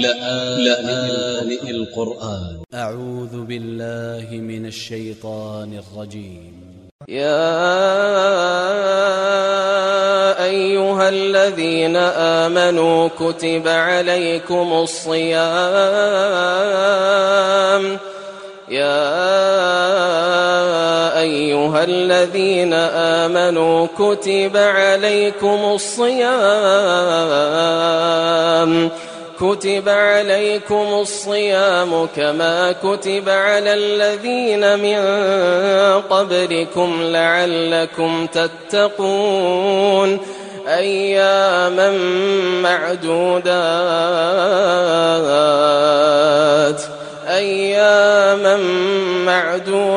لآن القرآن. أ ع و ذ ب ا ل ل ه من ا ل ش ي ط ا ن ا ل ج ي م يا أيها الذين آمنوا كتب عليكم الصيام. يا أيها الذين آمنوا كتب عليكم الصيام. كتب عليكم الصيام كما كتب على الذين من قبلكم لعلكم تتقون أياما معدودات أياما معدودات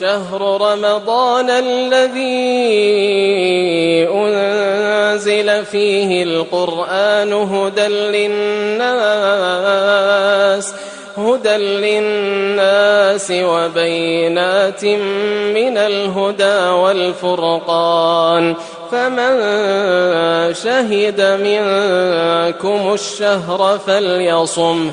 شهر رمضان الذي أنزل فيه القرآن هدى للناس هدى للناس وبينات من الهدى والفرقان. فمن شهد منكم الشهر فليصمه.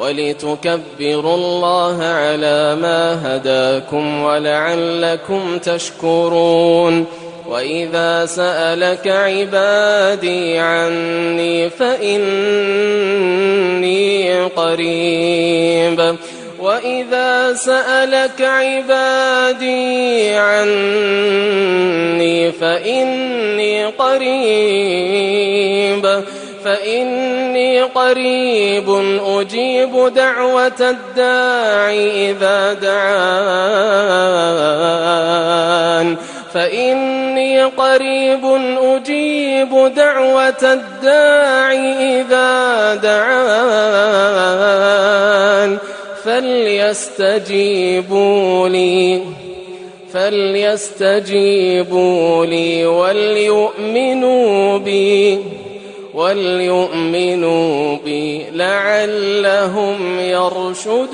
ولتكبروا الله على ما هداكم ولعلكم تشكرون وإذا سألك عبادي عني فإني قريب وإذا سألك عبادي عني فإني قريب فإني قريب أجيب دعوة الداعي إذا دعان. فإني قريب أجيب دعوة الداعي إذا دعان. فليستجيبوا لي فليستجيبوا لي وليؤمنوا بي. وليؤمنوا بي لعلهم يرشدون.